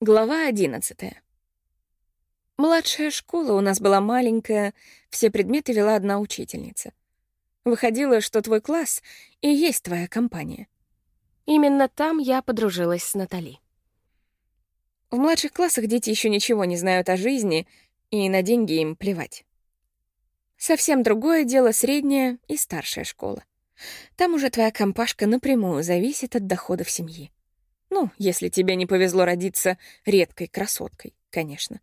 Глава одиннадцатая. Младшая школа у нас была маленькая, все предметы вела одна учительница. Выходило, что твой класс и есть твоя компания. Именно там я подружилась с Натали. В младших классах дети еще ничего не знают о жизни, и на деньги им плевать. Совсем другое дело средняя и старшая школа. Там уже твоя компашка напрямую зависит от доходов семьи. Ну, если тебе не повезло родиться редкой красоткой, конечно.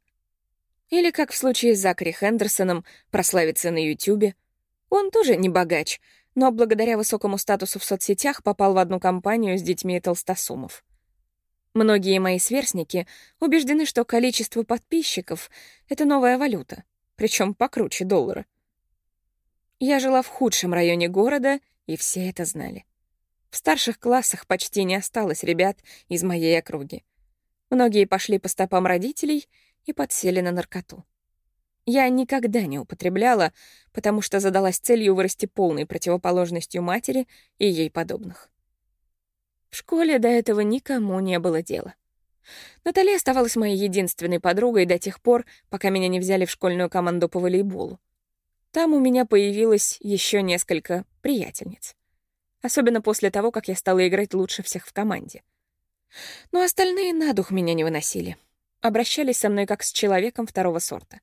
Или, как в случае с Закари Хендерсоном, прославиться на Ютубе. Он тоже не богач, но благодаря высокому статусу в соцсетях попал в одну компанию с детьми толстосумов. Многие мои сверстники убеждены, что количество подписчиков — это новая валюта, причем покруче доллара. Я жила в худшем районе города, и все это знали. В старших классах почти не осталось ребят из моей округи. Многие пошли по стопам родителей и подсели на наркоту. Я никогда не употребляла, потому что задалась целью вырасти полной противоположностью матери и ей подобных. В школе до этого никому не было дела. Наталья оставалась моей единственной подругой до тех пор, пока меня не взяли в школьную команду по волейболу. Там у меня появилось еще несколько приятельниц особенно после того, как я стала играть лучше всех в команде. Но остальные на дух меня не выносили. Обращались со мной как с человеком второго сорта.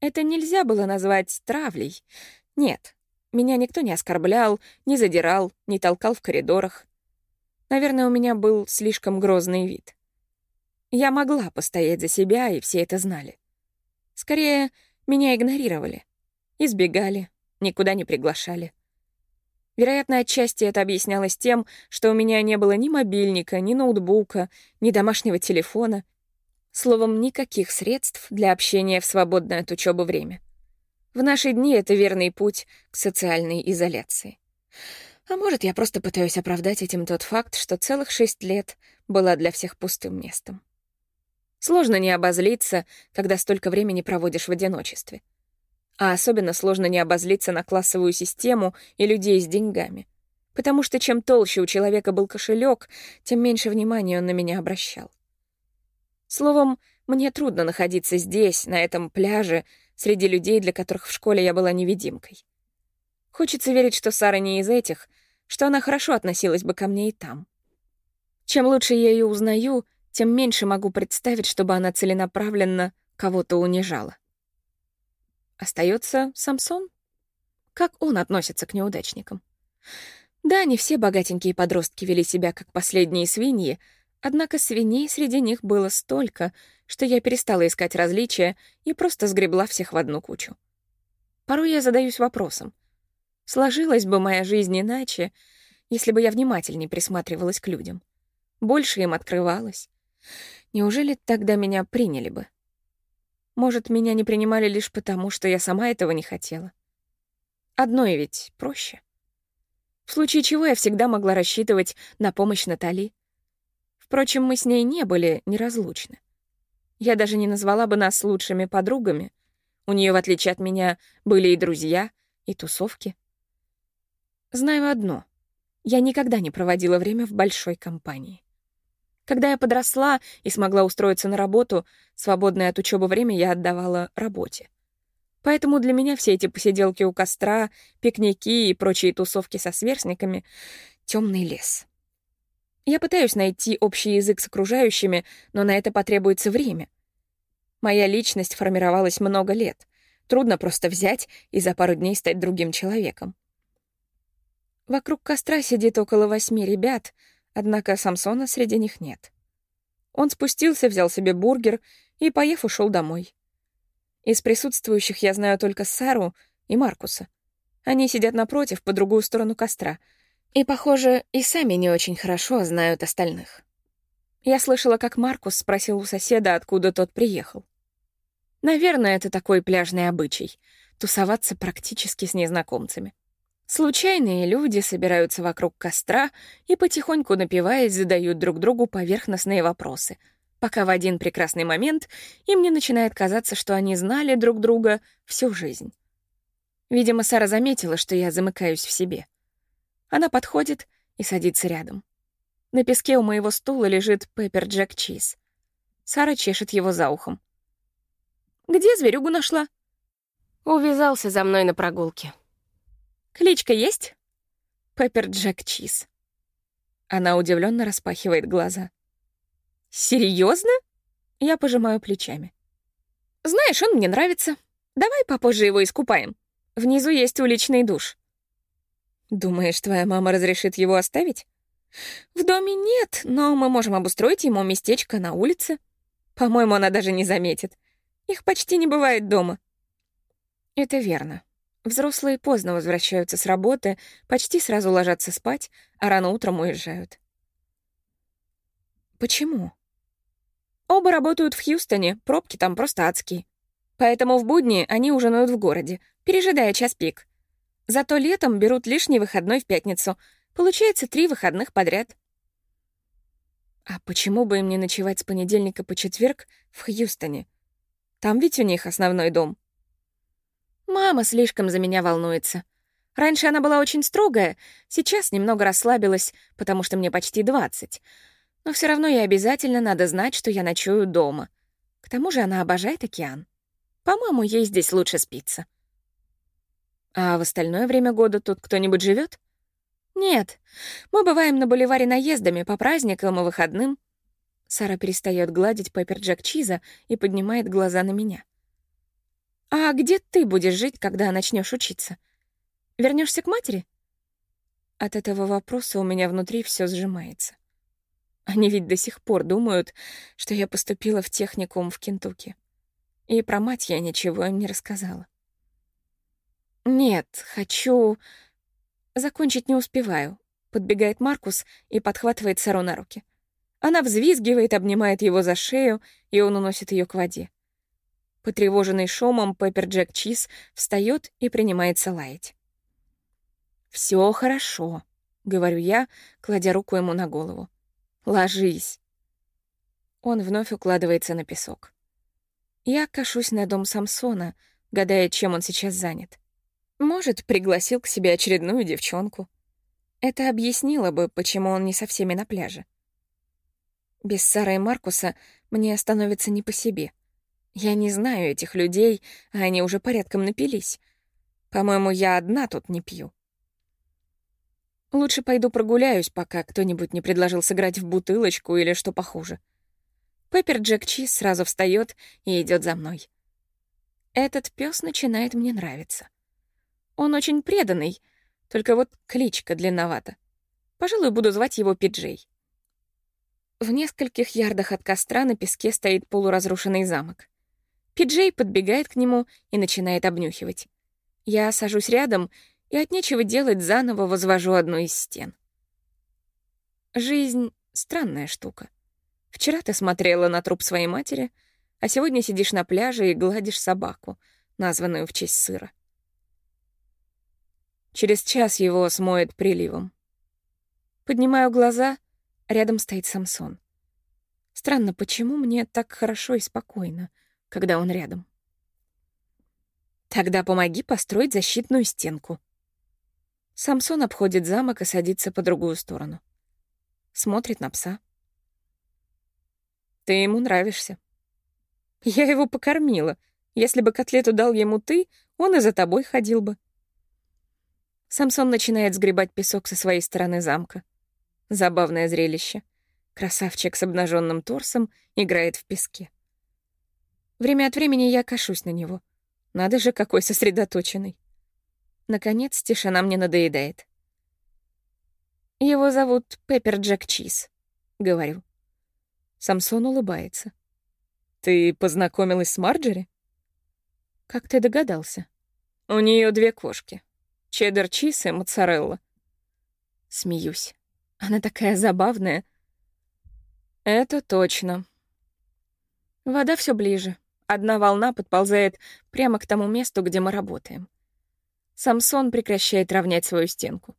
Это нельзя было назвать травлей. Нет, меня никто не оскорблял, не задирал, не толкал в коридорах. Наверное, у меня был слишком грозный вид. Я могла постоять за себя, и все это знали. Скорее, меня игнорировали, избегали, никуда не приглашали. Вероятно, отчасти это объяснялось тем, что у меня не было ни мобильника, ни ноутбука, ни домашнего телефона. Словом, никаких средств для общения в свободное от учебы время. В наши дни это верный путь к социальной изоляции. А может, я просто пытаюсь оправдать этим тот факт, что целых шесть лет была для всех пустым местом. Сложно не обозлиться, когда столько времени проводишь в одиночестве. А особенно сложно не обозлиться на классовую систему и людей с деньгами. Потому что чем толще у человека был кошелек, тем меньше внимания он на меня обращал. Словом, мне трудно находиться здесь, на этом пляже, среди людей, для которых в школе я была невидимкой. Хочется верить, что Сара не из этих, что она хорошо относилась бы ко мне и там. Чем лучше я ее узнаю, тем меньше могу представить, чтобы она целенаправленно кого-то унижала. Остается Самсон. Как он относится к неудачникам? Да, не все богатенькие подростки вели себя как последние свиньи, однако свиней среди них было столько, что я перестала искать различия и просто сгребла всех в одну кучу. Порой я задаюсь вопросом. Сложилась бы моя жизнь иначе, если бы я внимательнее присматривалась к людям? Больше им открывалась? Неужели тогда меня приняли бы? Может, меня не принимали лишь потому, что я сама этого не хотела. Одно и ведь проще. В случае чего я всегда могла рассчитывать на помощь Натали. Впрочем, мы с ней не были неразлучны. Я даже не назвала бы нас лучшими подругами. У нее, в отличие от меня, были и друзья, и тусовки. Знаю одно. Я никогда не проводила время в большой компании. Когда я подросла и смогла устроиться на работу, свободное от учебы время я отдавала работе. Поэтому для меня все эти посиделки у костра, пикники и прочие тусовки со сверстниками — темный лес. Я пытаюсь найти общий язык с окружающими, но на это потребуется время. Моя личность формировалась много лет. Трудно просто взять и за пару дней стать другим человеком. Вокруг костра сидит около восьми ребят — Однако Самсона среди них нет. Он спустился, взял себе бургер и, поев, ушел домой. Из присутствующих я знаю только Сару и Маркуса. Они сидят напротив, по другую сторону костра. И, похоже, и сами не очень хорошо знают остальных. Я слышала, как Маркус спросил у соседа, откуда тот приехал. Наверное, это такой пляжный обычай — тусоваться практически с незнакомцами. Случайные люди собираются вокруг костра и, потихоньку напиваясь, задают друг другу поверхностные вопросы, пока в один прекрасный момент им не начинает казаться, что они знали друг друга всю жизнь. Видимо, Сара заметила, что я замыкаюсь в себе. Она подходит и садится рядом. На песке у моего стула лежит пеппер джек чиз. Сара чешет его за ухом. «Где зверюгу нашла?» Увязался за мной на прогулке. «Кличка есть?» «Пеппер Джек Чиз». Она удивленно распахивает глаза. «Серьезно?» Я пожимаю плечами. «Знаешь, он мне нравится. Давай попозже его искупаем. Внизу есть уличный душ». «Думаешь, твоя мама разрешит его оставить?» «В доме нет, но мы можем обустроить ему местечко на улице. По-моему, она даже не заметит. Их почти не бывает дома». Это верно. Взрослые поздно возвращаются с работы, почти сразу ложатся спать, а рано утром уезжают. Почему? Оба работают в Хьюстоне, пробки там просто адские. Поэтому в будни они ужинают в городе, пережидая час пик. Зато летом берут лишний выходной в пятницу. Получается три выходных подряд. А почему бы им не ночевать с понедельника по четверг в Хьюстоне? Там ведь у них основной дом. Мама слишком за меня волнуется. Раньше она была очень строгая, сейчас немного расслабилась, потому что мне почти двадцать. Но все равно ей обязательно надо знать, что я ночую дома. К тому же она обожает океан. По-моему, ей здесь лучше спится. А в остальное время года тут кто-нибудь живет? Нет. Мы бываем на бульваре наездами по праздникам и выходным. Сара перестает гладить Пеппер Джек Чиза и поднимает глаза на меня. «А где ты будешь жить, когда начнешь учиться? Вернешься к матери?» От этого вопроса у меня внутри все сжимается. Они ведь до сих пор думают, что я поступила в техникум в Кентукки. И про мать я ничего им не рассказала. «Нет, хочу...» Закончить не успеваю. Подбегает Маркус и подхватывает Сару на руки. Она взвизгивает, обнимает его за шею, и он уносит ее к воде. Потревоженный шумом, Пеппер Джек Чиз встает и принимается лаять. Все хорошо», — говорю я, кладя руку ему на голову. «Ложись». Он вновь укладывается на песок. Я кашусь на дом Самсона, гадая, чем он сейчас занят. Может, пригласил к себе очередную девчонку. Это объяснило бы, почему он не со всеми на пляже. Без Сары и Маркуса мне становится не по себе — я не знаю этих людей, а они уже порядком напились. По-моему, я одна тут не пью. Лучше пойду прогуляюсь, пока кто-нибудь не предложил сыграть в бутылочку или что похуже. Пеппер Джек Чиз сразу встает и идет за мной. Этот пес начинает мне нравиться. Он очень преданный, только вот кличка длинновата. Пожалуй, буду звать его Пиджей. В нескольких ярдах от костра на песке стоит полуразрушенный замок. Пиджей подбегает к нему и начинает обнюхивать. Я сажусь рядом и от нечего делать заново возвожу одну из стен. Жизнь — странная штука. Вчера ты смотрела на труп своей матери, а сегодня сидишь на пляже и гладишь собаку, названную в честь сыра. Через час его смоет приливом. Поднимаю глаза, рядом стоит Самсон. Странно, почему мне так хорошо и спокойно — когда он рядом. Тогда помоги построить защитную стенку. Самсон обходит замок и садится по другую сторону. Смотрит на пса. Ты ему нравишься. Я его покормила. Если бы котлету дал ему ты, он и за тобой ходил бы. Самсон начинает сгребать песок со своей стороны замка. Забавное зрелище. Красавчик с обнаженным торсом играет в песке. Время от времени я кашусь на него. Надо же, какой сосредоточенный. Наконец, тишина мне надоедает. «Его зовут Пеппер Джек Чиз», — говорю. Самсон улыбается. «Ты познакомилась с Марджери?» «Как ты догадался?» «У нее две кошки. Чеддер Чиз и моцарелла». Смеюсь. Она такая забавная. «Это точно». Вода все ближе. Одна волна подползает прямо к тому месту, где мы работаем. Самсон прекращает равнять свою стенку.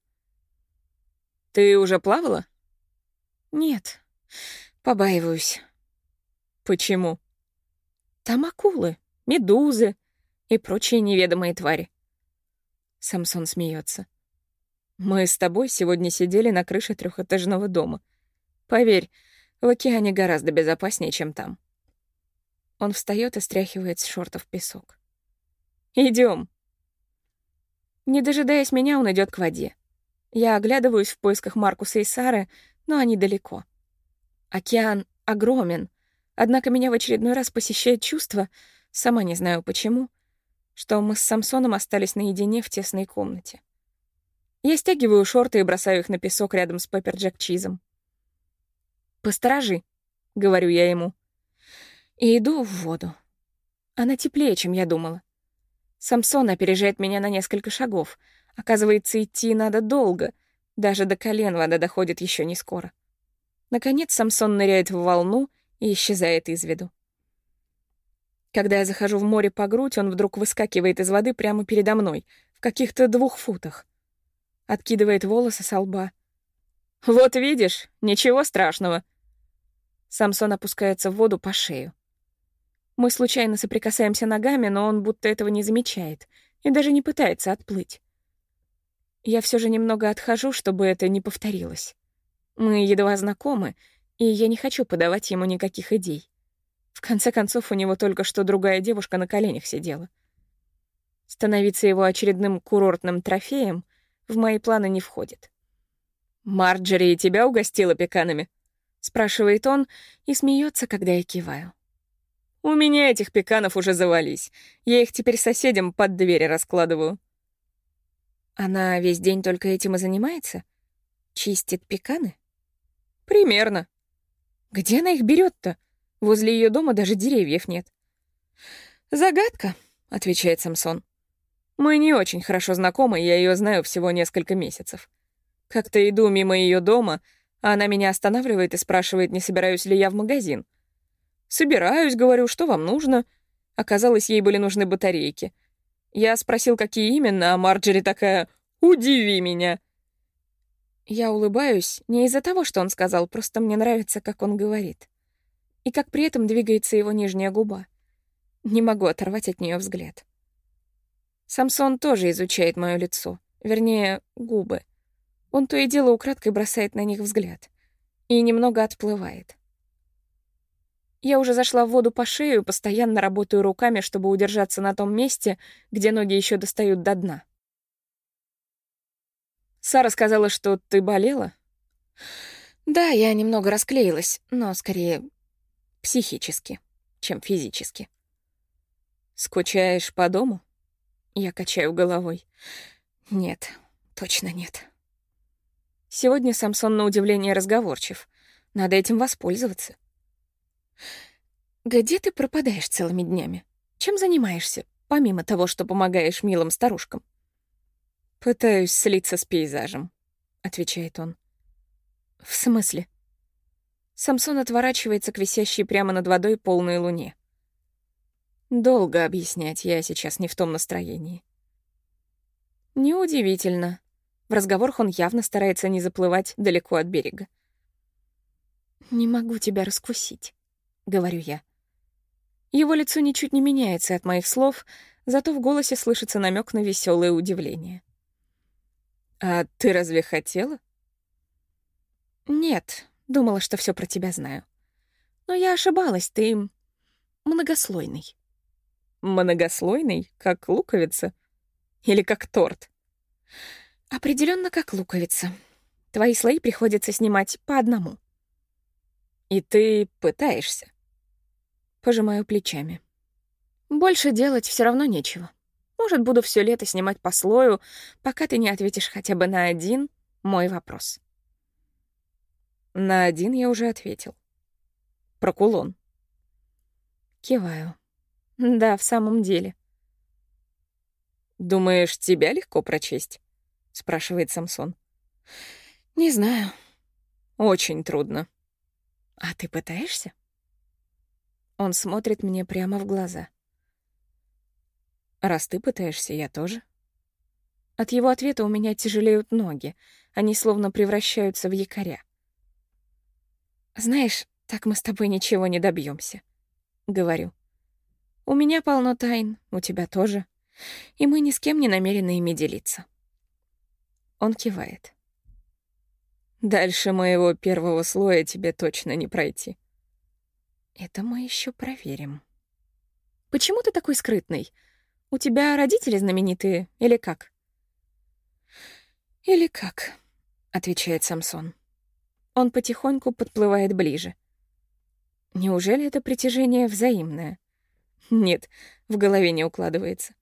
«Ты уже плавала?» «Нет, побаиваюсь». «Почему?» «Там акулы, медузы и прочие неведомые твари». Самсон смеется. «Мы с тобой сегодня сидели на крыше трехэтажного дома. Поверь, в океане гораздо безопаснее, чем там». Он встает и стряхивает с шортов песок. Идем. Не дожидаясь меня, он идет к воде. Я оглядываюсь в поисках Маркуса и Сары, но они далеко. Океан огромен, однако меня в очередной раз посещает чувство, сама не знаю почему, что мы с Самсоном остались наедине в тесной комнате. Я стягиваю шорты и бросаю их на песок рядом с Пеппер Джек Чизом. «Посторожи», — говорю я ему. И иду в воду. Она теплее, чем я думала. Самсон опережает меня на несколько шагов. Оказывается, идти надо долго. Даже до колен вода доходит еще не скоро. Наконец Самсон ныряет в волну и исчезает из виду. Когда я захожу в море по грудь, он вдруг выскакивает из воды прямо передо мной, в каких-то двух футах. Откидывает волосы со лба. «Вот видишь, ничего страшного». Самсон опускается в воду по шею. Мы случайно соприкасаемся ногами, но он будто этого не замечает и даже не пытается отплыть. Я все же немного отхожу, чтобы это не повторилось. Мы едва знакомы, и я не хочу подавать ему никаких идей. В конце концов, у него только что другая девушка на коленях сидела. Становиться его очередным курортным трофеем в мои планы не входит. «Марджери и тебя угостила пеканами?» — спрашивает он и смеется, когда я киваю. У меня этих пеканов уже завались. Я их теперь соседям под двери раскладываю. Она весь день только этим и занимается? Чистит пеканы? Примерно. Где она их берет-то? Возле ее дома даже деревьев нет. Загадка, отвечает Самсон. Мы не очень хорошо знакомы, я ее знаю всего несколько месяцев. Как-то иду мимо ее дома, а она меня останавливает и спрашивает, не собираюсь ли я в магазин. Собираюсь, говорю, что вам нужно. Оказалось, ей были нужны батарейки. Я спросил, какие именно, а Марджери такая «Удиви меня!» Я улыбаюсь не из-за того, что он сказал, просто мне нравится, как он говорит. И как при этом двигается его нижняя губа. Не могу оторвать от нее взгляд. Самсон тоже изучает мое лицо, вернее, губы. Он то и дело украдкой бросает на них взгляд и немного отплывает. Я уже зашла в воду по шею, постоянно работаю руками, чтобы удержаться на том месте, где ноги еще достают до дна. Сара сказала, что ты болела? Да, я немного расклеилась, но скорее психически, чем физически. Скучаешь по дому? Я качаю головой. Нет, точно нет. Сегодня Самсон на удивление разговорчив. Надо этим воспользоваться. «Где ты пропадаешь целыми днями? Чем занимаешься, помимо того, что помогаешь милым старушкам?» «Пытаюсь слиться с пейзажем», — отвечает он. «В смысле?» Самсон отворачивается к висящей прямо над водой полной луне. Долго объяснять, я сейчас не в том настроении. Неудивительно. В разговорах он явно старается не заплывать далеко от берега. «Не могу тебя раскусить», — говорю я. Его лицо ничуть не меняется от моих слов, зато в голосе слышится намек на веселое удивление. «А ты разве хотела?» «Нет, думала, что все про тебя знаю. Но я ошибалась, ты многослойный». «Многослойный? Как луковица? Или как торт?» Определенно как луковица. Твои слои приходится снимать по одному». И ты пытаешься. Пожимаю плечами. Больше делать все равно нечего. Может, буду все лето снимать по слою, пока ты не ответишь хотя бы на один мой вопрос. На один я уже ответил. Про кулон. Киваю. Да, в самом деле. «Думаешь, тебя легко прочесть?» — спрашивает Самсон. «Не знаю. Очень трудно. «А ты пытаешься?» Он смотрит мне прямо в глаза. «Раз ты пытаешься, я тоже». От его ответа у меня тяжелеют ноги, они словно превращаются в якоря. «Знаешь, так мы с тобой ничего не добьемся, говорю. «У меня полно тайн, у тебя тоже, и мы ни с кем не намерены ими делиться». Он кивает. Дальше моего первого слоя тебе точно не пройти. Это мы еще проверим. Почему ты такой скрытный? У тебя родители знаменитые или как?» «Или как?» — отвечает Самсон. Он потихоньку подплывает ближе. Неужели это притяжение взаимное? Нет, в голове не укладывается.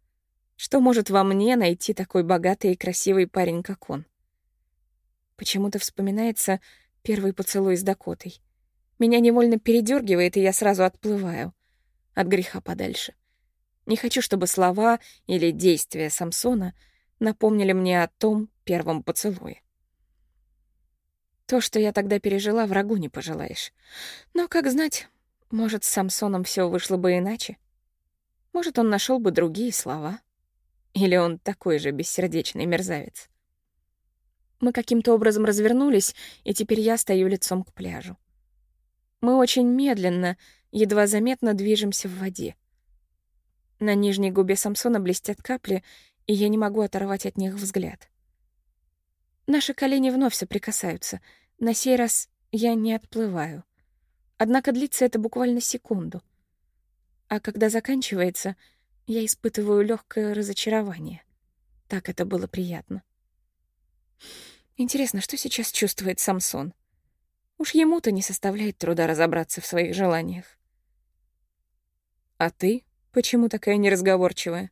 Что может во мне найти такой богатый и красивый парень, как он? Почему-то вспоминается первый поцелуй с Дакотой. Меня невольно передергивает, и я сразу отплываю. От греха подальше. Не хочу, чтобы слова или действия Самсона напомнили мне о том первом поцелуе. То, что я тогда пережила, врагу не пожелаешь. Но, как знать, может, с Самсоном все вышло бы иначе. Может, он нашел бы другие слова. Или он такой же бессердечный мерзавец. Мы каким-то образом развернулись, и теперь я стою лицом к пляжу. Мы очень медленно, едва заметно движемся в воде. На нижней губе Самсона блестят капли, и я не могу оторвать от них взгляд. Наши колени вновь соприкасаются. На сей раз я не отплываю. Однако длится это буквально секунду. А когда заканчивается, я испытываю легкое разочарование. Так это было приятно. Интересно, что сейчас чувствует Самсон? Уж ему-то не составляет труда разобраться в своих желаниях. «А ты почему такая неразговорчивая?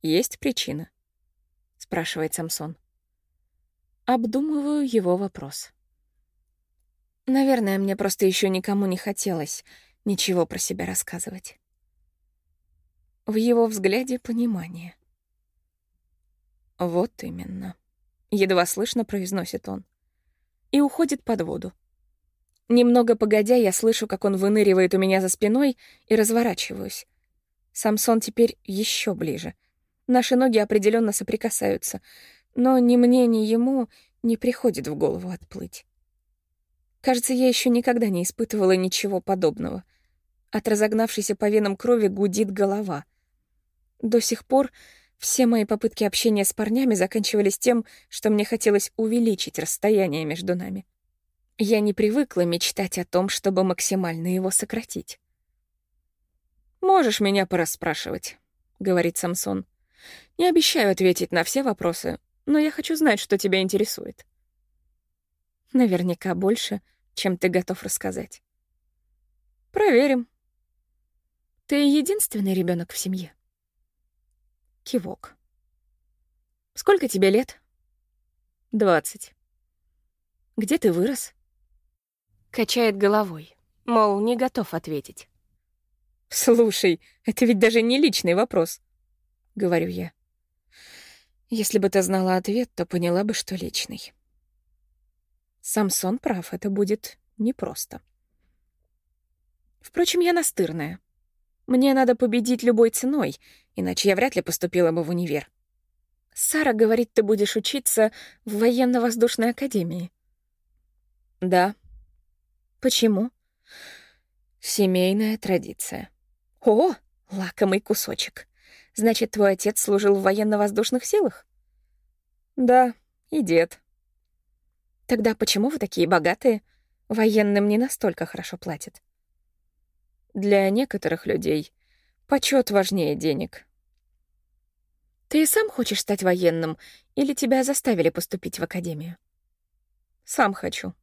Есть причина?» — спрашивает Самсон. Обдумываю его вопрос. Наверное, мне просто еще никому не хотелось ничего про себя рассказывать. В его взгляде понимание. Вот именно. Едва слышно произносит он. И уходит под воду. Немного погодя, я слышу, как он выныривает у меня за спиной и разворачиваюсь. Самсон теперь еще ближе. Наши ноги определенно соприкасаются, но ни мне, ни ему не приходит в голову отплыть. Кажется, я еще никогда не испытывала ничего подобного. От разогнавшейся по венам крови гудит голова. До сих пор все мои попытки общения с парнями заканчивались тем, что мне хотелось увеличить расстояние между нами. Я не привыкла мечтать о том, чтобы максимально его сократить. «Можешь меня порасспрашивать», — говорит Самсон. «Не обещаю ответить на все вопросы, но я хочу знать, что тебя интересует». Наверняка больше, чем ты готов рассказать. «Проверим». «Ты единственный ребенок в семье?» Кивок. «Сколько тебе лет?» «Двадцать». «Где ты вырос?» Качает головой, мол, не готов ответить. «Слушай, это ведь даже не личный вопрос», — говорю я. Если бы ты знала ответ, то поняла бы, что личный. Самсон прав, это будет непросто. Впрочем, я настырная. Мне надо победить любой ценой, иначе я вряд ли поступила бы в универ. Сара говорит, ты будешь учиться в военно-воздушной академии. Да. Почему? Семейная традиция. О, лакомый кусочек. Значит, твой отец служил в военно-воздушных силах? Да, и дед. Тогда почему вы такие богатые? Военным не настолько хорошо платят. Для некоторых людей почет важнее денег. Ты сам хочешь стать военным, или тебя заставили поступить в академию? Сам хочу.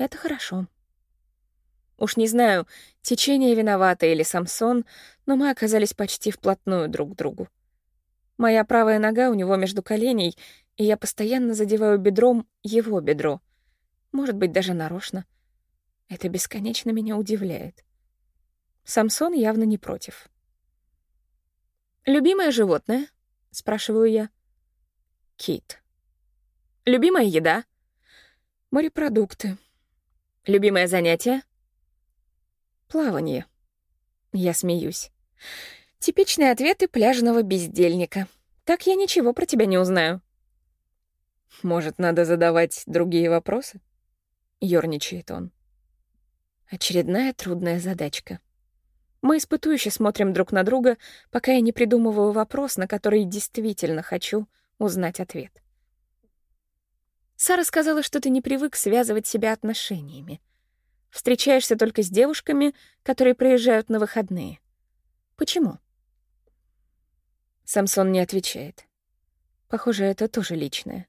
Это хорошо. Уж не знаю, течение виновато или Самсон, но мы оказались почти вплотную друг к другу. Моя правая нога у него между коленей, и я постоянно задеваю бедром его бедро. Может быть, даже нарочно. Это бесконечно меня удивляет. Самсон явно не против. «Любимое животное?» — спрашиваю я. «Кит». «Любимая еда?» «Морепродукты». «Любимое занятие?» «Плавание». Я смеюсь. Типичные ответы пляжного бездельника. Так я ничего про тебя не узнаю. Может, надо задавать другие вопросы? Ёрничает он. Очередная трудная задачка. Мы испытующе смотрим друг на друга, пока я не придумываю вопрос, на который действительно хочу узнать ответ. Сара сказала, что ты не привык связывать себя отношениями. Встречаешься только с девушками, которые приезжают на выходные. Почему? Самсон не отвечает. Похоже, это тоже личное.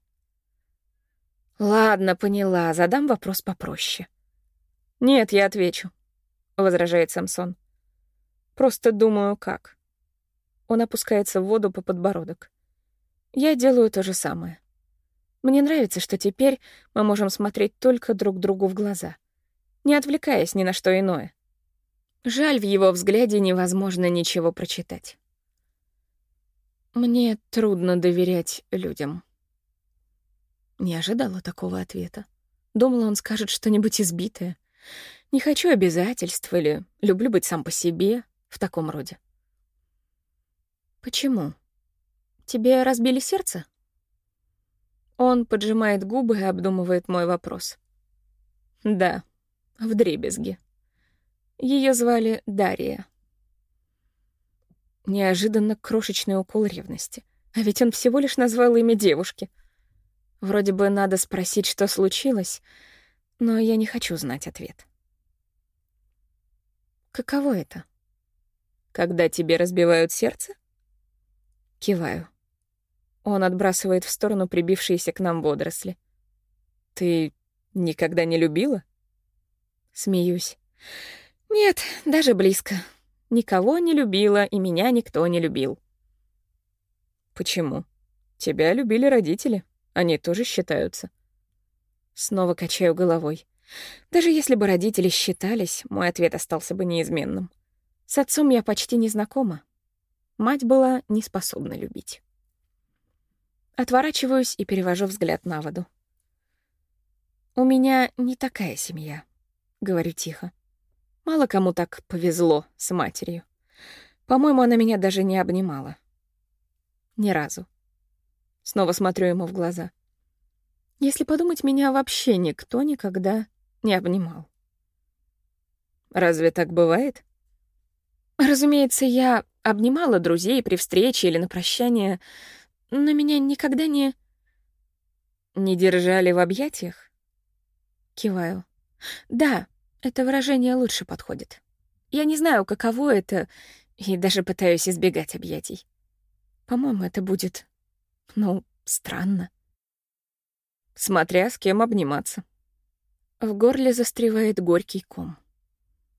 Ладно, поняла, задам вопрос попроще. Нет, я отвечу, возражает Самсон. Просто думаю, как. Он опускается в воду по подбородок. Я делаю то же самое. Мне нравится, что теперь мы можем смотреть только друг другу в глаза, не отвлекаясь ни на что иное. Жаль, в его взгляде невозможно ничего прочитать. Мне трудно доверять людям. Не ожидала такого ответа. Думала, он скажет что-нибудь избитое. Не хочу обязательств или люблю быть сам по себе в таком роде. Почему? Тебе разбили сердце? Он поджимает губы и обдумывает мой вопрос. Да, в дребезги. Ее звали Дарья. Неожиданно крошечный укол ревности. А ведь он всего лишь назвал имя девушки. Вроде бы надо спросить, что случилось, но я не хочу знать ответ. Каково это? Когда тебе разбивают сердце? Киваю. Он отбрасывает в сторону прибившиеся к нам водоросли. Ты никогда не любила? Смеюсь. Нет, даже близко. Никого не любила, и меня никто не любил. Почему? Тебя любили родители. Они тоже считаются. Снова качаю головой. Даже если бы родители считались, мой ответ остался бы неизменным. С отцом я почти не знакома. Мать была не способна любить. Отворачиваюсь и перевожу взгляд на воду. «У меня не такая семья», — говорю тихо. Мало кому так повезло с матерью. По-моему, она меня даже не обнимала. Ни разу. Снова смотрю ему в глаза. Если подумать, меня вообще никто никогда не обнимал. Разве так бывает? Разумеется, я обнимала друзей при встрече или на прощание, но меня никогда не... Не держали в объятиях? Киваю. Да, это выражение лучше подходит. Я не знаю, каково это, и даже пытаюсь избегать объятий. По-моему, это будет, ну, странно. Смотря с кем обниматься. В горле застревает горький ком.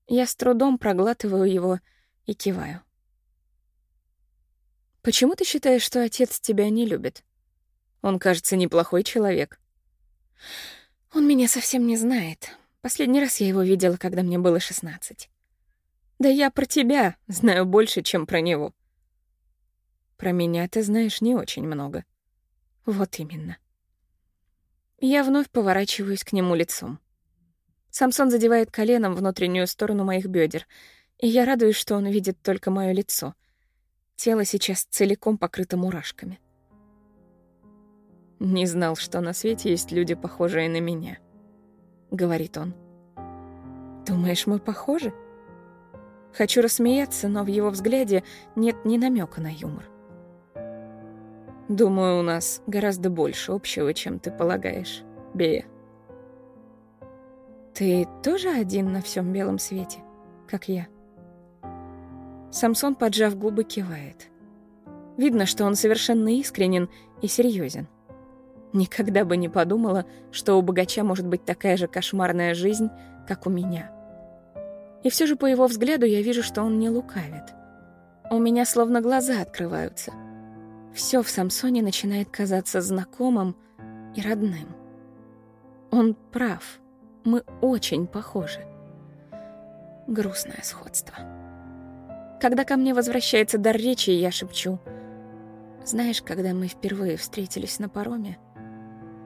Я с трудом проглатываю его и киваю. «Почему ты считаешь, что отец тебя не любит? Он, кажется, неплохой человек». «Он меня совсем не знает. Последний раз я его видела, когда мне было шестнадцать. Да я про тебя знаю больше, чем про него. Про меня ты знаешь не очень много. Вот именно. Я вновь поворачиваюсь к нему лицом. Самсон задевает коленом внутреннюю сторону моих бедер, и я радуюсь, что он видит только мое лицо. Тело сейчас целиком покрыто мурашками. Не знал, что на свете есть люди, похожие на меня говорит он. Думаешь, мы похожи? Хочу рассмеяться, но в его взгляде нет ни намека на юмор. Думаю, у нас гораздо больше общего, чем ты полагаешь, Бея. Ты тоже один на всем белом свете, как я? Самсон, поджав губы, кивает. Видно, что он совершенно искренен и серьезен. Никогда бы не подумала, что у богача может быть такая же кошмарная жизнь, как у меня. И все же по его взгляду я вижу, что он не лукавит. У меня словно глаза открываются. Все в Самсоне начинает казаться знакомым и родным. Он прав. Мы очень похожи. Грустное сходство. Когда ко мне возвращается дар речи, я шепчу. Знаешь, когда мы впервые встретились на пароме,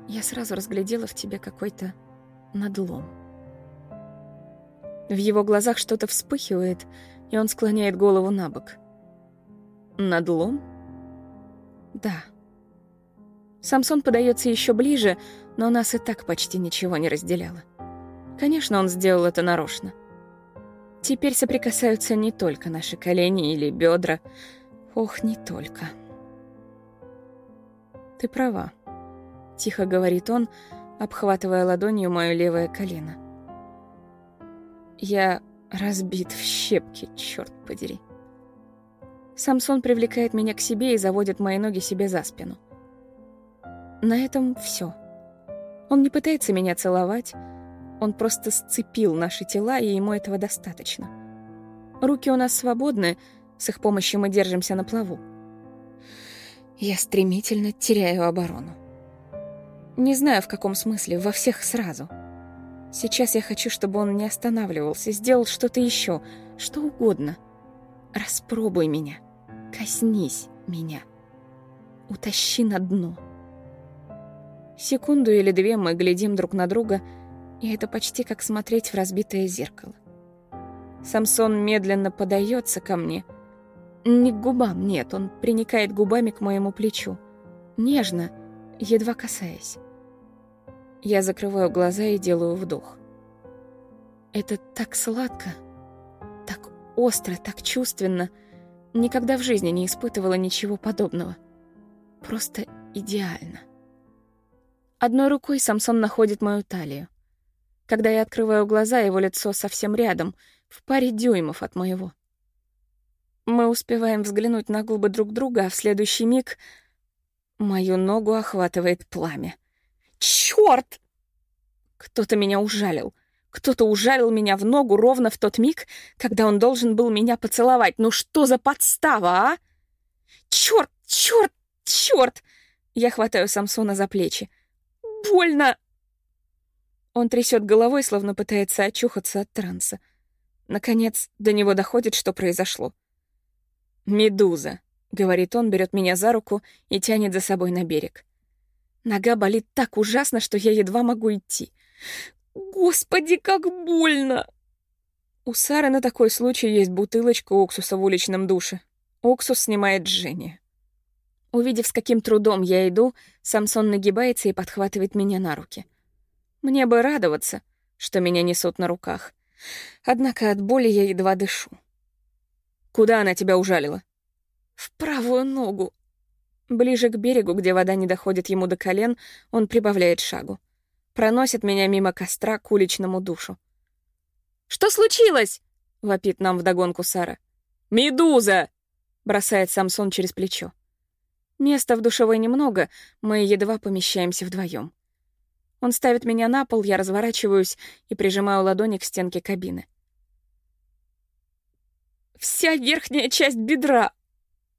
я сразу разглядела в тебе какой-то надлом. В его глазах что-то вспыхивает, и он склоняет голову на бок. Надлом? Да. Самсон подается еще ближе, но нас и так почти ничего не разделяло. Конечно, он сделал это нарочно. Теперь соприкасаются не только наши колени или бедра. Ох, не только. Ты права. — тихо говорит он, обхватывая ладонью мое левое колено. «Я разбит в щепки, черт подери. Самсон привлекает меня к себе и заводит мои ноги себе за спину. На этом все. Он не пытается меня целовать, он просто сцепил наши тела, и ему этого достаточно. Руки у нас свободны, с их помощью мы держимся на плаву. Я стремительно теряю оборону. Не знаю, в каком смысле, во всех сразу. Сейчас я хочу, чтобы он не останавливался, сделал что-то еще, что угодно. Распробуй меня, коснись меня, утащи на дно. Секунду или две мы глядим друг на друга, и это почти как смотреть в разбитое зеркало. Самсон медленно подается ко мне. Не к губам, нет, он приникает губами к моему плечу. Нежно, едва касаясь. Я закрываю глаза и делаю вдох. Это так сладко, так остро, так чувственно. Никогда в жизни не испытывала ничего подобного. Просто идеально. Одной рукой Самсон находит мою талию. Когда я открываю глаза, его лицо совсем рядом, в паре дюймов от моего. Мы успеваем взглянуть на губы друг друга, а в следующий миг мою ногу охватывает пламя. Чёрт! Кто-то меня ужалил. Кто-то ужалил меня в ногу ровно в тот миг, когда он должен был меня поцеловать. Ну что за подстава, а? Чёрт, чёрт, чёрт! Я хватаю Самсона за плечи больно!» Он трясет головой, словно пытается очухаться от транса. Наконец, до него доходит, что произошло. «Медуза», — говорит он, берет меня за руку и тянет за собой на берег. Нога болит так ужасно, что я едва могу идти. «Господи, как больно!» У Сары на такой случай есть бутылочка уксуса в уличном душе. Уксус снимает жжение. Увидев, с каким трудом я иду, Самсон нагибается и подхватывает меня на руки. Мне бы радоваться, что меня несут на руках. Однако от боли я едва дышу. «Куда она тебя ужалила?» «В правую ногу». Ближе к берегу, где вода не доходит ему до колен, он прибавляет шагу. Проносит меня мимо костра к уличному душу. «Что случилось?» — вопит нам вдогонку Сара. «Медуза!» — бросает Самсон через плечо. Места в душевой немного, мы едва помещаемся вдвоем. Он ставит меня на пол, я разворачиваюсь и прижимаю ладони к стенке кабины. «Вся верхняя часть бедра!»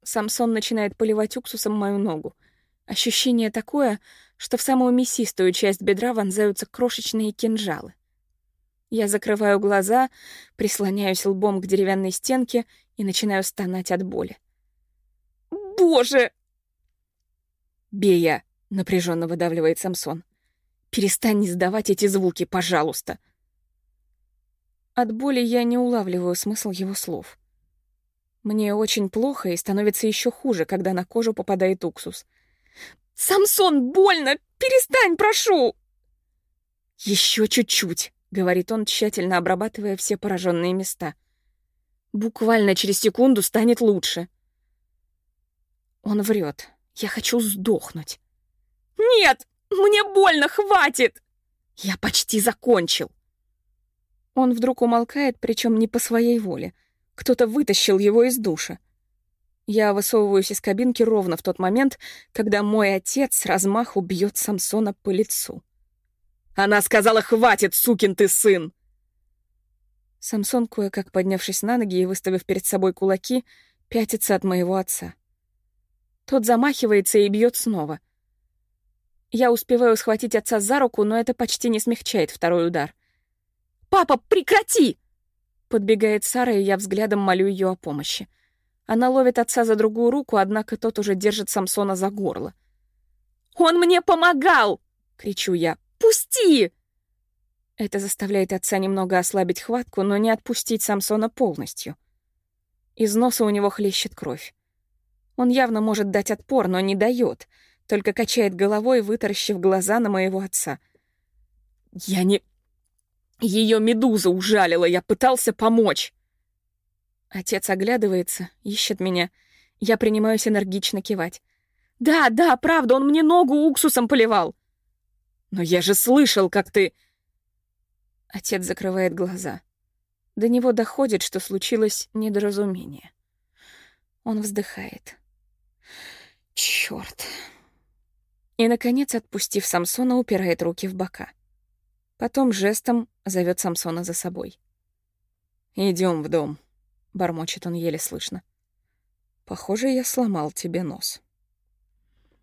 Самсон начинает поливать уксусом мою ногу. Ощущение такое, что в самую мясистую часть бедра вонзаются крошечные кинжалы. Я закрываю глаза, прислоняюсь лбом к деревянной стенке и начинаю стонать от боли. «Боже!» «Бея!» — напряженно выдавливает Самсон. «Перестань издавать эти звуки, пожалуйста!» От боли я не улавливаю смысл его слов. Мне очень плохо и становится еще хуже, когда на кожу попадает уксус. «Самсон, больно! Перестань, прошу!» «Еще чуть-чуть», — говорит он, тщательно обрабатывая все пораженные места. «Буквально через секунду станет лучше». Он врет. Я хочу сдохнуть. «Нет! Мне больно! Хватит!» «Я почти закончил!» Он вдруг умолкает, причем не по своей воле. Кто-то вытащил его из душа. Я высовываюсь из кабинки ровно в тот момент, когда мой отец с размаху бьет Самсона по лицу. «Она сказала, хватит, сукин ты сын!» Самсон, кое-как поднявшись на ноги и выставив перед собой кулаки, пятится от моего отца. Тот замахивается и бьет снова. Я успеваю схватить отца за руку, но это почти не смягчает второй удар. «Папа, прекрати!» Подбегает Сара, и я взглядом молю ее о помощи. Она ловит отца за другую руку, однако тот уже держит Самсона за горло. «Он мне помогал!» — кричу я. «Пусти!» Это заставляет отца немного ослабить хватку, но не отпустить Самсона полностью. Из носа у него хлещет кровь. Он явно может дать отпор, но не дает, только качает головой, вытаращив глаза на моего отца. «Я не...» Ее медуза ужалила, я пытался помочь. Отец оглядывается, ищет меня. Я принимаюсь энергично кивать. «Да, да, правда, он мне ногу уксусом поливал!» «Но я же слышал, как ты...» Отец закрывает глаза. До него доходит, что случилось недоразумение. Он вздыхает. Чёрт. И, наконец, отпустив Самсона, упирает руки в бока. Потом жестом зовет Самсона за собой. Идем в дом», — бормочет он еле слышно. «Похоже, я сломал тебе нос».